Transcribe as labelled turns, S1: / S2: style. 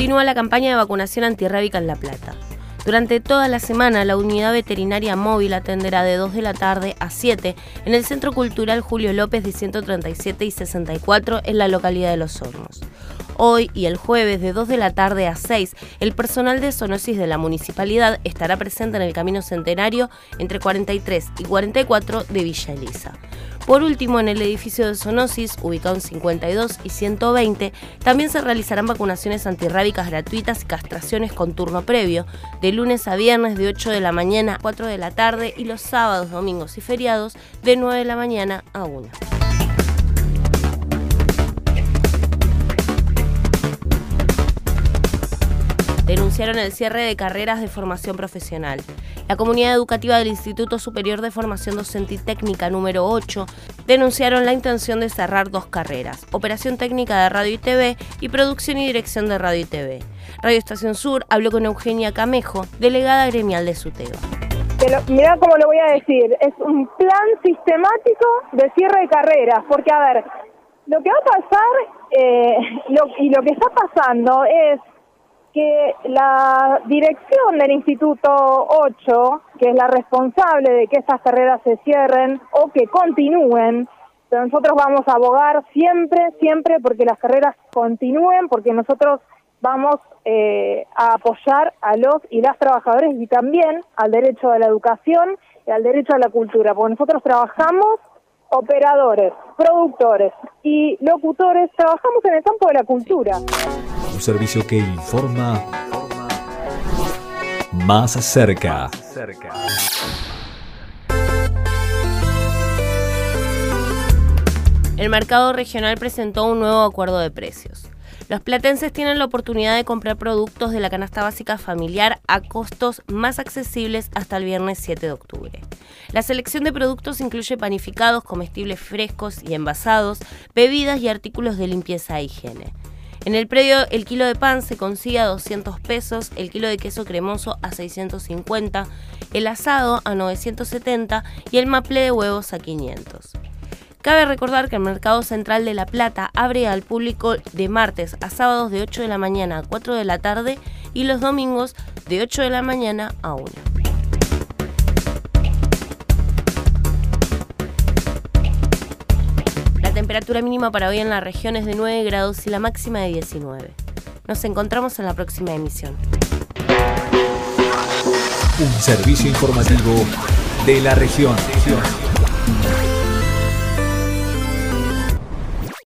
S1: Continúa la campaña de vacunación antirrábica en La Plata. Durante toda la semana, la unidad veterinaria móvil atenderá de 2 de la tarde a 7 en el Centro Cultural Julio López de 137 y 64 en la localidad de Los Hornos. Hoy y el jueves de 2 de la tarde a 6, el personal de zoonosis de la municipalidad estará presente en el Camino Centenario entre 43 y 44 de Villa Elisa. Por último, en el edificio de Zoonosis, ubicado en 52 y 120, también se realizarán vacunaciones antirrábicas gratuitas y castraciones con turno previo, de lunes a viernes de 8 de la mañana a 4 de la tarde y los sábados, domingos y feriados de 9 de la mañana a 1. denunciaron el cierre de carreras de formación profesional. La comunidad educativa del Instituto Superior de Formación Docente y Técnica número 8 denunciaron la intención de cerrar dos carreras, Operación Técnica de Radio y TV y Producción y Dirección de Radio y TV. Radio Estación Sur habló con Eugenia Camejo, delegada gremial de SUTEBA.
S2: Mira cómo lo voy a decir, es un plan sistemático de cierre de carreras, porque a ver, lo que va a pasar eh, y lo que está pasando es que la dirección del Instituto 8, que es la responsable de que estas carreras se cierren o que continúen, nosotros vamos a abogar siempre, siempre porque las carreras continúen, porque nosotros vamos eh, a apoyar a los y las trabajadores y también al derecho a la educación y al derecho a la cultura, porque nosotros trabajamos operadores, productores y locutores, trabajamos en el campo de la cultura.
S3: Servicio que informa más cerca.
S1: El mercado regional presentó un nuevo acuerdo de precios. Los platenses tienen la oportunidad de comprar productos de la canasta básica familiar a costos más accesibles hasta el viernes 7 de octubre. La selección de productos incluye panificados, comestibles frescos y envasados, bebidas y artículos de limpieza e higiene. En el predio el kilo de pan se consigue a 200 pesos, el kilo de queso cremoso a 650, el asado a 970 y el maple de huevos a 500. Cabe recordar que el Mercado Central de La Plata abre al público de martes a sábados de 8 de la mañana a 4 de la tarde y los domingos de 8 de la mañana a 1. temperatura mínima para hoy en la región es de 9 grados y la máxima de 19. Nos encontramos en la próxima emisión.
S3: Un servicio informativo de la región.